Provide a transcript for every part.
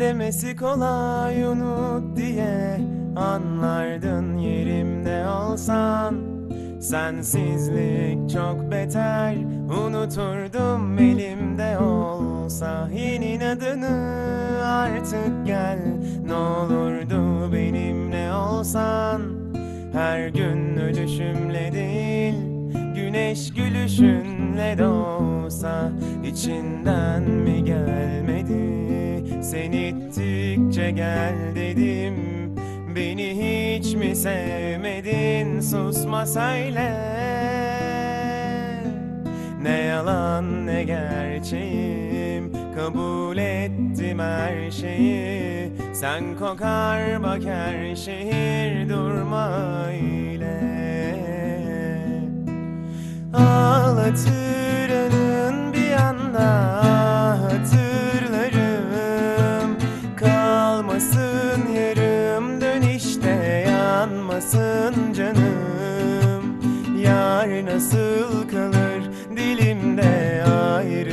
Demesi kolay unut diye Anlardın yerimde olsan. Sensizlik çok beter Unuturdum elimde olsa. Yeni adını artık gel Ne olurdu benimle olsan. Her gün ölüşümle değil Güneş gülüşünle doğsa içinden mi gelmedi Sen ittikçe gel dedim Beni hiç mi sevmedin? Susma söyle. Ne yalan ne gerçeğim Kabul ettim her şeyi. Sen kokar bak her şehir durma öyle. Ağlatır Nasıl kalır dilimde ayrılık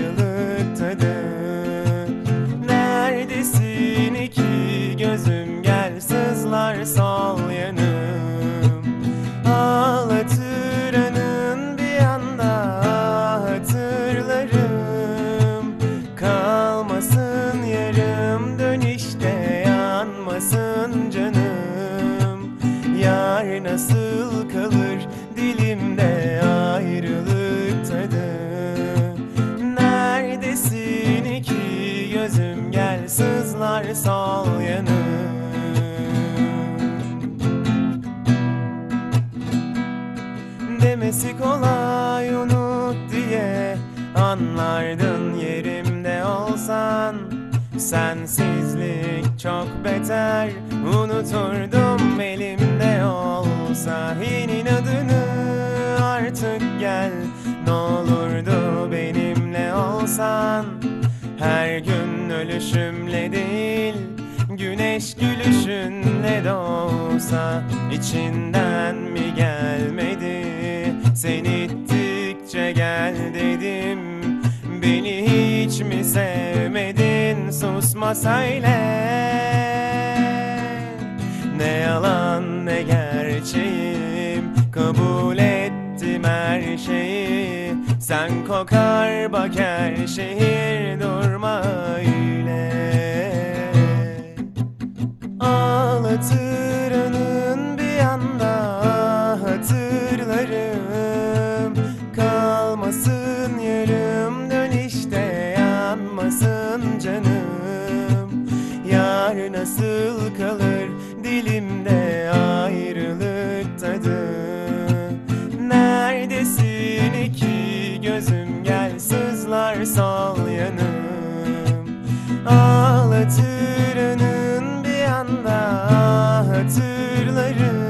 gözüm gel sızlar sol yanım Demesi kolay unut diye Anlardın yerimde olsan. Sensizlik çok beter Unuturdum elimde olsa. Yeni adını artık gel Ne olurdu benimle olsan ölüşümle değil Güneş gülüşünle doğsa içinden mi gelmedi? Sen ittikçe gel dedim Beni hiç mi sevmedin? Susma söyle. Ne yalan ne gerçeğim Kabul ettim her şeyi. Sen kokar bak her şehir durma Nasıl kalır? Dilimde ayrılık tadı. Neredesin iki gözüm? Gel sızlar sol yanım. Ağlatır anın bir anda hatırlarım.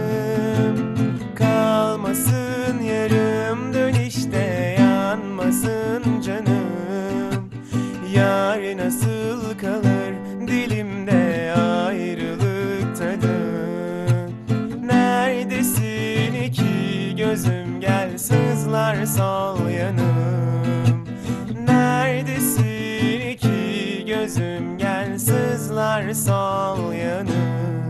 Kalmasın yarım dönüşte yanmasın canım. Yar nasıl kalır gözüm gel sızlar sal yanım. Neredesin? İki gözüm gel sızlar sal yanım.